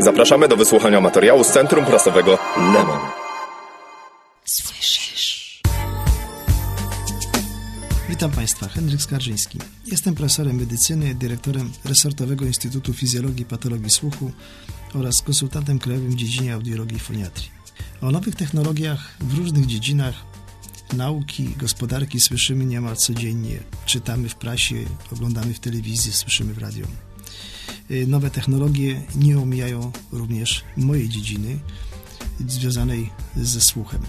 Zapraszamy do wysłuchania materiału z Centrum Prasowego Lemon. Słyszysz? Witam Państwa, Henryk Skarżyński. Jestem profesorem medycyny, dyrektorem Resortowego Instytutu Fizjologii i Patologii Słuchu oraz konsultantem krajowym w dziedzinie audiologii i foniatrii. O nowych technologiach w różnych dziedzinach nauki, gospodarki słyszymy niemal codziennie. Czytamy w prasie, oglądamy w telewizji, słyszymy w radiu. Y, nowe technologie nie omijają również mojej dziedziny związanej ze słuchem.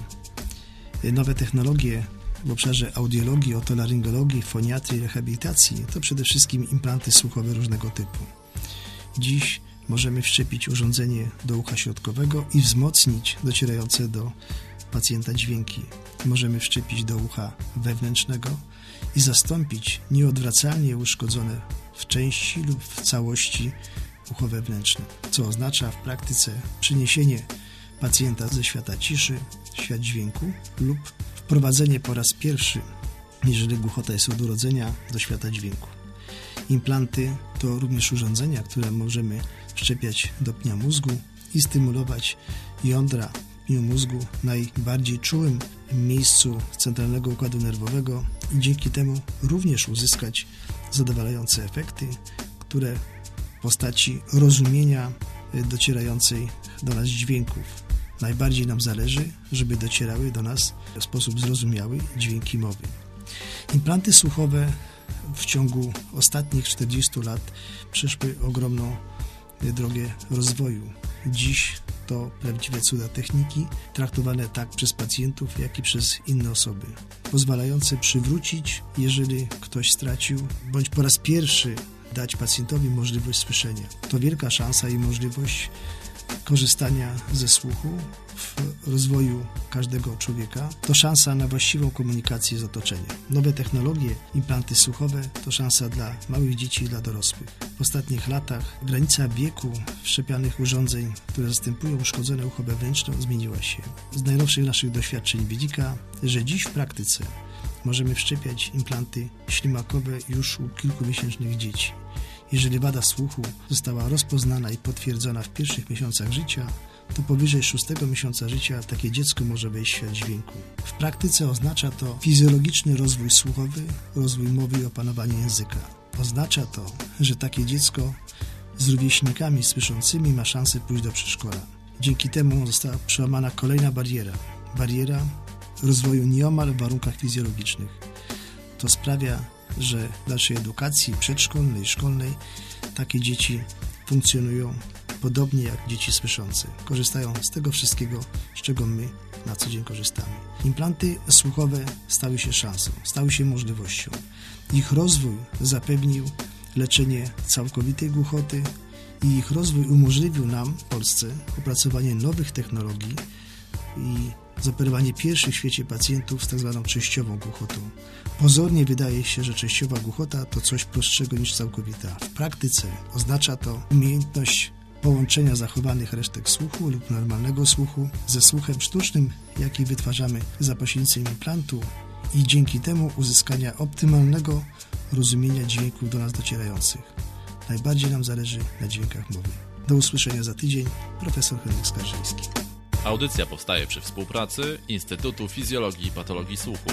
Y, nowe technologie w obszarze audiologii, otolaryngologii, foniatrii, rehabilitacji to przede wszystkim implanty słuchowe różnego typu. Dziś możemy wszczepić urządzenie do ucha środkowego i wzmocnić docierające do pacjenta dźwięki. Możemy wszczepić do ucha wewnętrznego i zastąpić nieodwracalnie uszkodzone w części lub w całości ucho wewnętrzne, co oznacza w praktyce przeniesienie pacjenta ze świata ciszy świat dźwięku lub wprowadzenie po raz pierwszy, jeżeli głuchota jest od urodzenia, do świata dźwięku. Implanty to również urządzenia, które możemy wszczepiać do pnia mózgu i stymulować jądra pniu mózgu, najbardziej czułym miejscu centralnego układu nerwowego i dzięki temu również uzyskać zadowalające efekty, które w postaci rozumienia docierającej do nas dźwięków. Najbardziej nam zależy, żeby docierały do nas w sposób zrozumiały dźwięki mowy. Implanty słuchowe w ciągu ostatnich 40 lat przeszły ogromną drogę rozwoju. Dziś to prawdziwe cuda techniki, traktowane tak przez pacjentów, jak i przez inne osoby, pozwalające przywrócić, jeżeli ktoś stracił, bądź po raz pierwszy dać pacjentowi możliwość słyszenia. To wielka szansa i możliwość korzystania ze słuchu w rozwoju każdego człowieka to szansa na właściwą komunikację z otoczeniem. Nowe technologie, implanty słuchowe to szansa dla małych dzieci i dla dorosłych. W ostatnich latach granica wieku wszczepianych urządzeń, które zastępują uszkodzone ucho wewnętrzne, zmieniła się. Z najnowszych naszych doświadczeń wynika, że dziś w praktyce możemy wszczepiać implanty ślimakowe już u kilkumiesięcznych dzieci. Jeżeli wada słuchu została rozpoznana i potwierdzona w pierwszych miesiącach życia, to powyżej szóstego miesiąca życia takie dziecko może wejść w świat dźwięku. W praktyce oznacza to fizjologiczny rozwój słuchowy, rozwój mowy i opanowanie języka. Oznacza to, że takie dziecko z rówieśnikami słyszącymi ma szansę pójść do przedszkola. Dzięki temu została przełamana kolejna bariera. Bariera rozwoju nieomal w warunkach fizjologicznych. To sprawia, że w dalszej edukacji przedszkolnej, szkolnej takie dzieci funkcjonują podobnie jak dzieci słyszące. Korzystają z tego wszystkiego, z czego my na co dzień korzystamy. Implanty słuchowe stały się szansą, stały się możliwością. Ich rozwój zapewnił leczenie całkowitej głuchoty i ich rozwój umożliwił nam w Polsce opracowanie nowych technologii i zoperowanie pierwszych w świecie pacjentów z tzw. Tak częściową głuchotą. Pozornie wydaje się, że częściowa głuchota to coś prostszego niż całkowita. W praktyce oznacza to umiejętność połączenia zachowanych resztek słuchu lub normalnego słuchu ze słuchem sztucznym, jaki wytwarzamy za pośrednictwem implantu i dzięki temu uzyskania optymalnego rozumienia dźwięków do nas docierających. Najbardziej nam zależy na dźwiękach mowy. Do usłyszenia za tydzień. Profesor Henryk Skarżyński. Audycja powstaje przy współpracy Instytutu Fizjologii i Patologii Słuchu.